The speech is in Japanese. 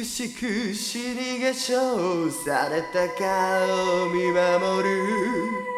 苦美しく死に化粧された顔を見守る。